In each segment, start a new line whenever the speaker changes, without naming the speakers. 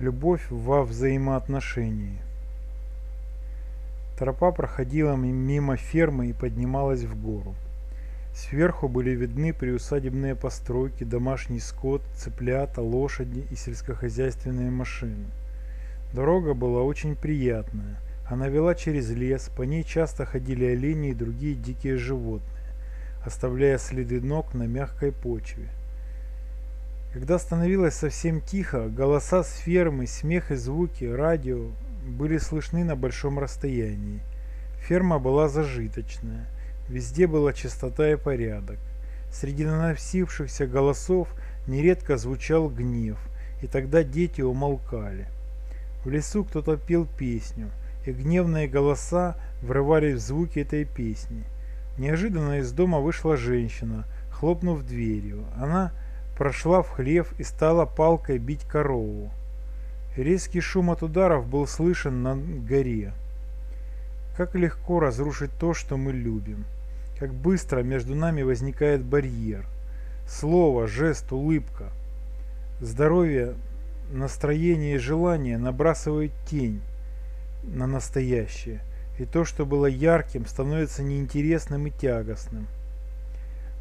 Любовь во взаимоотношении. Тропа проходила мимо фермы и поднималась в гору. Сверху были видны приусадебные постройки, домашний скот, цыплята, лошади и сельскохозяйственные машины. Дорога была очень приятная. Она вела через лес, по ней часто ходили олени и другие дикие животные, оставляя следы ног на мягкой почве. Когда становилось совсем тихо, голоса с фермы, смех и звуки радио были слышны на большом расстоянии. Ферма была зажиточная, везде была чистота и порядок. Среди наносившихся голосов нередко звучал гнев, и тогда дети умолкали. В лесу кто-то пел песню, и гневные голоса врывались в звуки этой песни. Неожиданно из дома вышла женщина, хлопнув дверью. Она прошла в хлев и стала палкой бить корову. Резкий шум от ударов был слышен на горе. Как легко разрушить то, что мы любим. Как быстро между нами возникает барьер. Слово, жест, улыбка. Здоровье, настроение и желание набрасывают тень на настоящее. И то, что было ярким, становится неинтересным и тягостным.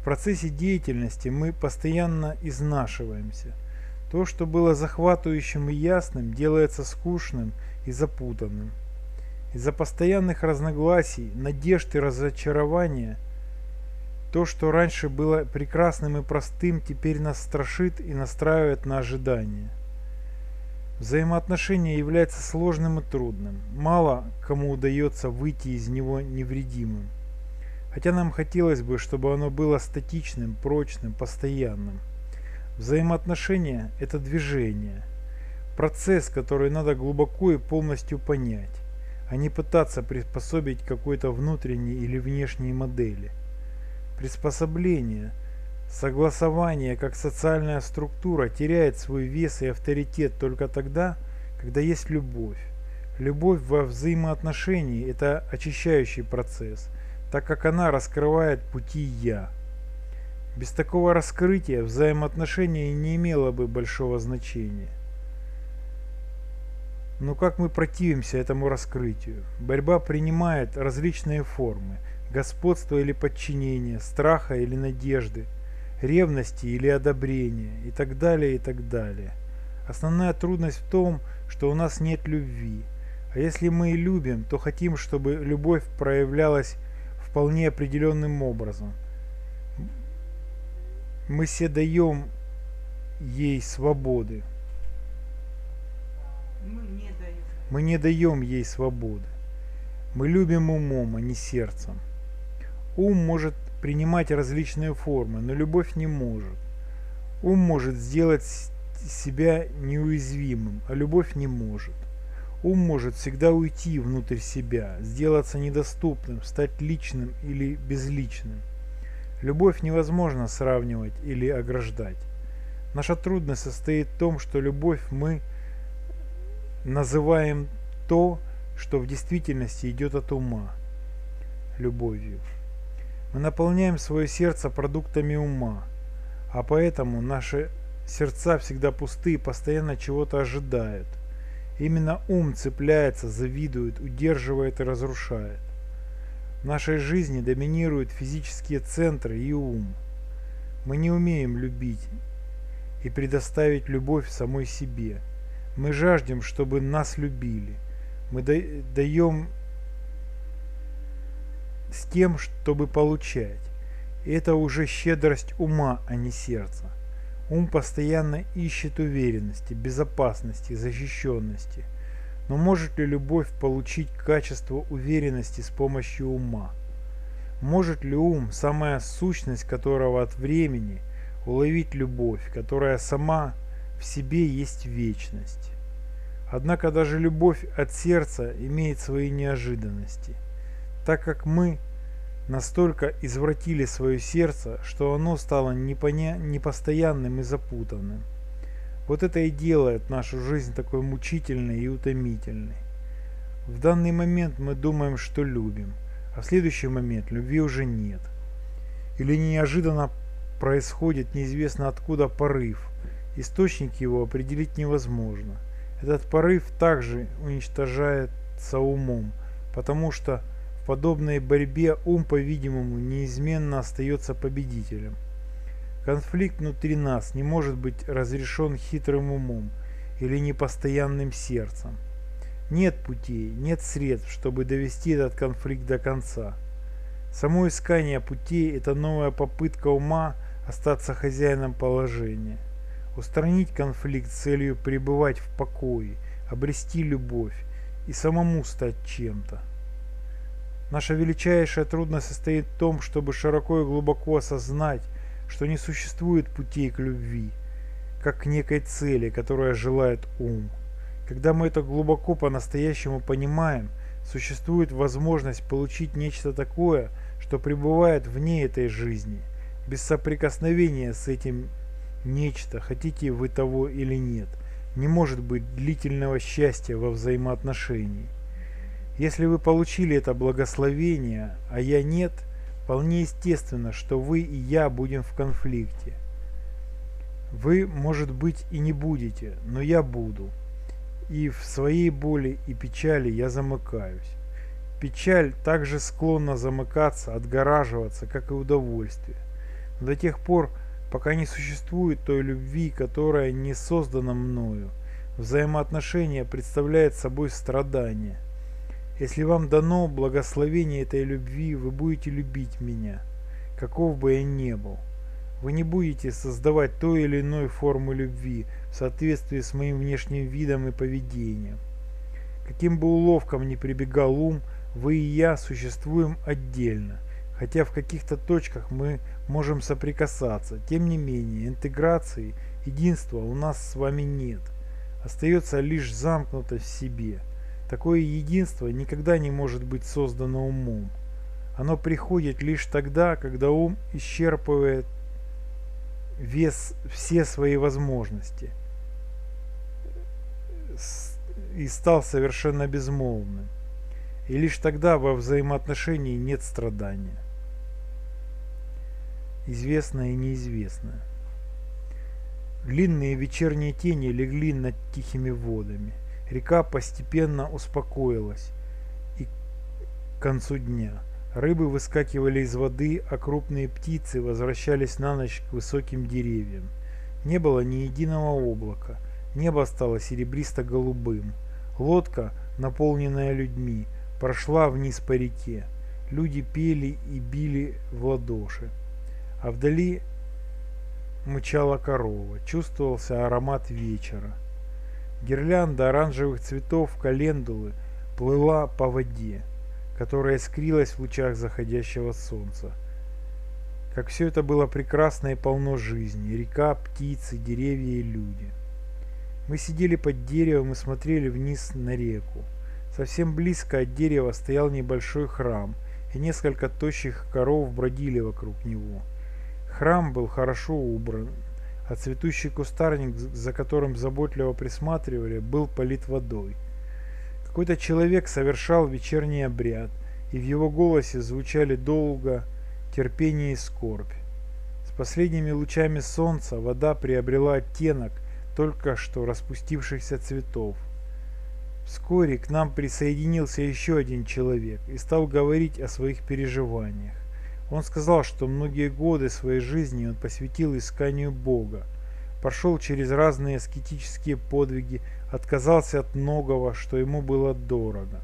В процессе деятельности мы постоянно изнашиваемся. То, что было захватывающим и ясным, делается скучным и запутанным. Из-за постоянных разногласий, надежд и разочарования, то, что раньше было прекрасным и простым, теперь нас страшит и настраивает на ожидание. Взаимоотношение является сложным и трудным. Мало кому удается выйти из него невредимым. Хотя нам хотелось бы, чтобы оно было статичным, прочным, постоянным. Взаимоотношения – это движение. Процесс, который надо глубоко и полностью понять, а не пытаться приспособить какой-то внутренней или внешней модели. Приспособление, согласование как социальная структура теряет свой вес и авторитет только тогда, когда есть любовь. Любовь во взаимоотношении – это очищающий процесс – так как она раскрывает пути «я». Без такого раскрытия взаимоотношения не имело бы большого значения. Но как мы противимся этому раскрытию? Борьба принимает различные формы – господство или подчинение, страха или надежды, ревности или одобрения и так далее, и так далее. Основная трудность в том, что у нас нет любви. А если мы и любим, то хотим, чтобы любовь проявлялась вполне определенным образом. Мы все даем ей свободы. Мы не даем. Мы не даем ей свободы. Мы любим умом, а не сердцем. Ум может принимать различные формы, но любовь не может. Ум может сделать себя неуязвимым, а любовь не может. Ум может всегда уйти внутрь себя, сделаться недоступным, стать личным или безличным. Любовь невозможно сравнивать или ограждать. Наша трудность состоит в том, что любовь мы называем то, что в действительности идет от ума, любовью. Мы наполняем свое сердце продуктами ума, а поэтому наши сердца всегда пусты и постоянно чего-то ожидают. Именно ум цепляется, завидует, удерживает и разрушает. В нашей жизни доминируют физические центры и ум. Мы не умеем любить и предоставить любовь самой себе. Мы жаждем, чтобы нас любили. Мы даем с тем, чтобы получать. И это уже щедрость ума, а не сердца. Ум постоянно ищет уверенности, безопасности, защищенности. Но может ли любовь получить качество уверенности с помощью ума? Может ли ум, самая сущность которого от времени, уловить любовь, которая сама в себе есть вечность? Однако даже любовь от сердца имеет свои неожиданности, так как мы – настолько извратили свое сердце, что оно стало непоня... непостоянным и запутанным. Вот это и делает нашу жизнь такой мучительной и утомительной. В данный момент мы думаем, что любим, а в следующий момент любви уже нет. Или неожиданно происходит неизвестно откуда порыв, источник его определить невозможно. Этот порыв также уничтожается умом, потому что в подобной борьбе ум, по-видимому, неизменно остается победителем. Конфликт внутри нас не может быть разрешен хитрым умом или непостоянным сердцем. Нет путей, нет средств, чтобы довести этот конфликт до конца. Само искание путей – это новая попытка ума остаться хозяином положения. Устранить конфликт с целью пребывать в покое, обрести любовь и самому стать чем-то. Наша величайшая трудность состоит в том, чтобы широко и глубоко осознать, что не существует путей к любви, как к некой цели, которая желает ум. Когда мы это глубоко по-настоящему понимаем, существует возможность получить нечто такое, что пребывает вне этой жизни, без соприкосновения с этим нечто, хотите вы того или нет. Не может быть длительного счастья во взаимоотношении. Если вы получили это благословение, а я нет – Вполне естественно, что вы и я будем в конфликте. Вы, может быть, и не будете, но я буду. И в своей боли и печали я замыкаюсь. Печаль также склонна замыкаться, отгораживаться, как и удовольствие. Но до тех пор, пока не существует той любви, которая не создана мною, взаимоотношения представляют собой страдание – если вам дано благословение этой любви, вы будете любить меня, каков бы я ни был. Вы не будете создавать той или иной формы любви в соответствии с моим внешним видом и поведением. Каким бы уловком ни прибегал ум, вы и я существуем отдельно, хотя в каких-то точках мы можем соприкасаться. Тем не менее, интеграции, единства у нас с вами нет. Остается лишь замкнутость в себе – Такое единство никогда не может быть создано умом. Оно приходит лишь тогда, когда ум исчерпывает вес все свои возможности и стал совершенно безмолвным. И лишь тогда во взаимоотношении нет страдания. Известное и неизвестное. Длинные вечерние тени легли над тихими водами. Река постепенно успокоилась и к концу дня. Рыбы выскакивали из воды, а крупные птицы возвращались на ночь к высоким деревьям. Не было ни единого облака, небо стало серебристо-голубым. Лодка, наполненная людьми, прошла вниз по реке. Люди пели и били в ладоши. А вдали мычала корова, чувствовался аромат вечера. Гирлянда оранжевых цветов календулы плыла по воде, которая искрилась в лучах заходящего солнца. Как все это было прекрасно и полно жизни, река, птицы, деревья и люди. Мы сидели под деревом и смотрели вниз на реку. Совсем близко от дерева стоял небольшой храм, и несколько тощих коров бродили вокруг него. Храм был хорошо убран, а цветущий кустарник, за которым заботливо присматривали, был полит водой. Какой-то человек совершал вечерний обряд, и в его голосе звучали долго терпение и скорбь. С последними лучами солнца вода приобрела оттенок только что распустившихся цветов. Вскоре к нам присоединился еще один человек и стал говорить о своих переживаниях. Он сказал, что многие годы своей жизни он посвятил исканию Бога, прошел через разные аскетические подвиги, отказался от многого, что ему было дорого.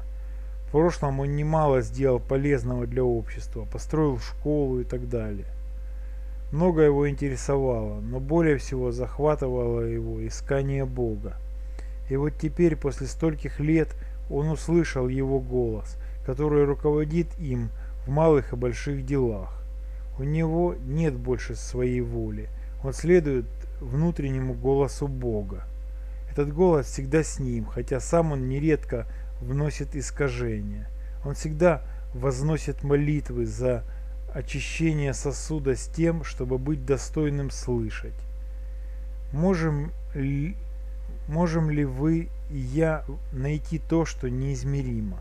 В прошлом он немало сделал полезного для общества, построил школу и так далее. Много его интересовало, но более всего захватывало его искание Бога. И вот теперь, после стольких лет, он услышал его голос, который руководит им, в малых и больших делах. У него нет больше своей воли. Он следует внутреннему голосу Бога. Этот голос всегда с ним, хотя сам он нередко вносит искажения. Он всегда возносит молитвы за очищение сосуда с тем, чтобы быть достойным слышать. Можем ли, можем ли вы и я найти то, что неизмеримо?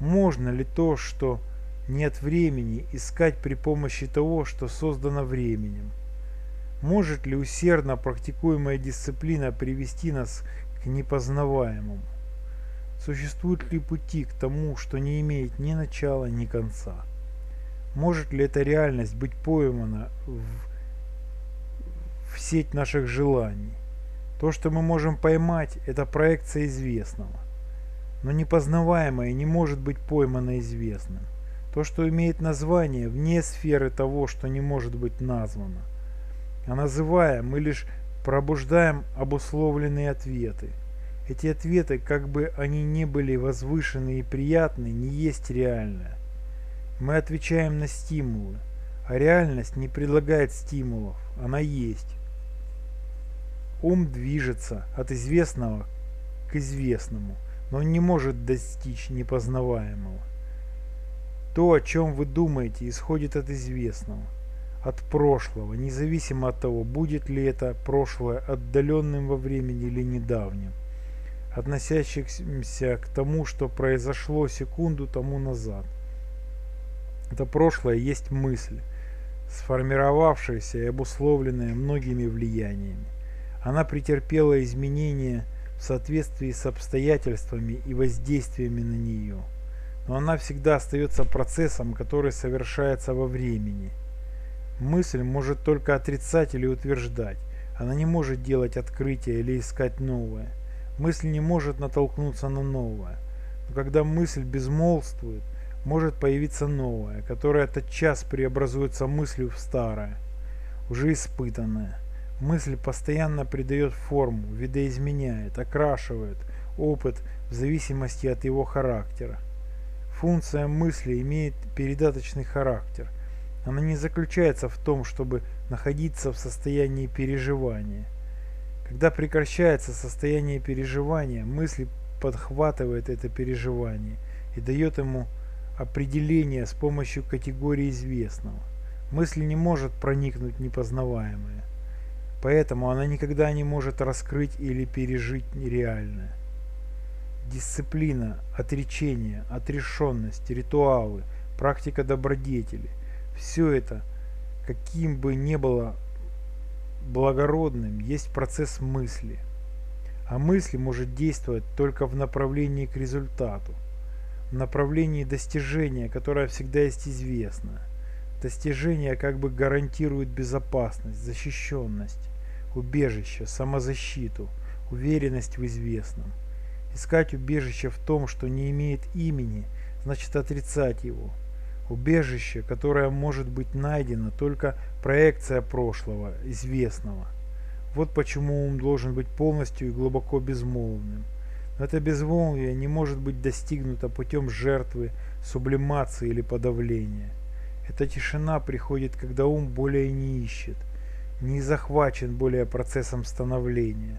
Можно ли то, что нет времени искать при помощи того, что создано временем. Может ли усердно практикуемая дисциплина привести нас к непознаваемому. Существуют ли пути к тому, что не имеет ни начала, ни конца? Может ли эта реальность быть поймана в, в сеть наших желаний? То, что мы можем поймать, это проекция известного. Но непознаваемое не может быть поймано известным. То, что имеет название, вне сферы того, что не может быть названо. А называя, мы лишь пробуждаем обусловленные ответы. Эти ответы, как бы они ни были возвышены и приятны, не есть реальное. Мы отвечаем на стимулы, а реальность не предлагает стимулов, она есть. Ум движется от известного к известному, но не может достичь непознаваемого. То, о чем вы думаете, исходит от известного, от прошлого, независимо от того, будет ли это прошлое отдаленным во времени или недавним, относящимся к тому, что произошло секунду тому назад. Это прошлое есть мысль, сформировавшаяся и обусловленная многими влияниями. Она претерпела изменения в соответствии с обстоятельствами и воздействиями на нее. Но она всегда остается процессом, который совершается во времени. Мысль может только отрицать или утверждать. Она не может делать открытия или искать новое. Мысль не может натолкнуться на новое. Но когда мысль безмолвствует, может появиться новое, которое тотчас преобразуется мыслью в старое, уже испытанное. Мысль постоянно придает форму, видоизменяет, окрашивает опыт в зависимости от его характера. Функция мысли имеет передаточный характер. Она не заключается в том, чтобы находиться в состоянии переживания. Когда прекращается состояние переживания, мысль подхватывает это переживание и дает ему определение с помощью категории известного. Мысль не может проникнуть непознаваемое. Поэтому она никогда не может раскрыть или пережить нереальное. Дисциплина, отречение, отрешенность, ритуалы, практика добродетели – все это, каким бы ни было благородным, есть процесс мысли. А мысль может действовать только в направлении к результату, в направлении достижения, которое всегда есть известно. Достижение как бы гарантирует безопасность, защищенность убежище, самозащиту, уверенность в известном. Искать убежище в том, что не имеет имени, значит отрицать его. Убежище, которое может быть найдено, только проекция прошлого, известного. Вот почему ум должен быть полностью и глубоко безмолвным. Но это безмолвие не может быть достигнуто путем жертвы, сублимации или подавления. Эта тишина приходит, когда ум более не ищет, не захвачен более процессом становления.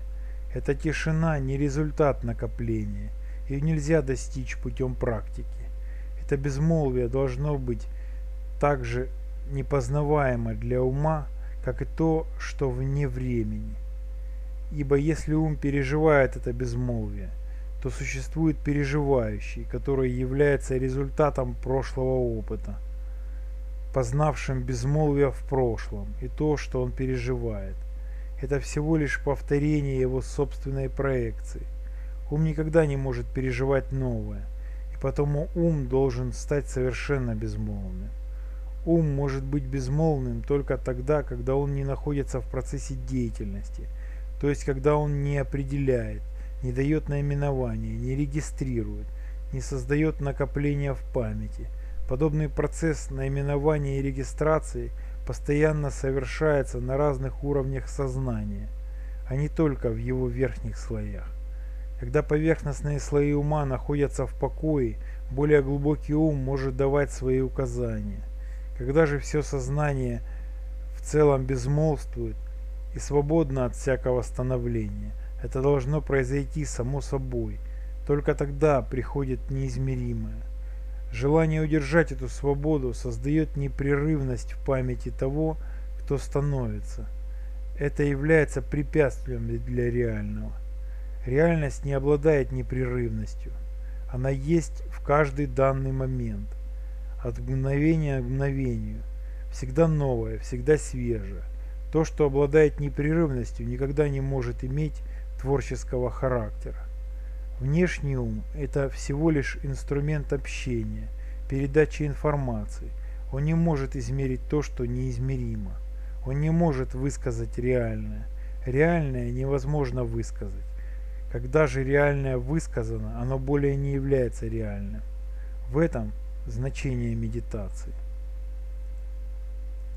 Эта тишина не результат накопления, ее нельзя достичь путем практики. Это безмолвие должно быть также непознаваемо для ума, как и то, что вне времени. Ибо если ум переживает это безмолвие, то существует переживающий, который является результатом прошлого опыта – познавшим безмолвие в прошлом и то, что он переживает. Это всего лишь повторение его собственной проекции. Ум никогда не может переживать новое, и потому ум должен стать совершенно безмолвным. Ум может быть безмолвным только тогда, когда он не находится в процессе деятельности, то есть когда он не определяет, не дает наименования, не регистрирует, не создает накопления в памяти – Подобный процесс наименования и регистрации постоянно совершается на разных уровнях сознания, а не только в его верхних слоях. Когда поверхностные слои ума находятся в покое, более глубокий ум может давать свои указания. Когда же все сознание в целом безмолвствует и свободно от всякого становления, это должно произойти само собой. Только тогда приходит неизмеримое. Желание удержать эту свободу создает непрерывность в памяти того, кто становится. Это является препятствием для реального. Реальность не обладает непрерывностью. Она есть в каждый данный момент. От мгновения к мгновению. Всегда новое, всегда свежее. То, что обладает непрерывностью, никогда не может иметь творческого характера. Внешний ум – это всего лишь инструмент общения, передачи информации. Он не может измерить то, что неизмеримо. Он не может высказать реальное. Реальное невозможно высказать. Когда же реальное высказано, оно более не является реальным. В этом значение медитации.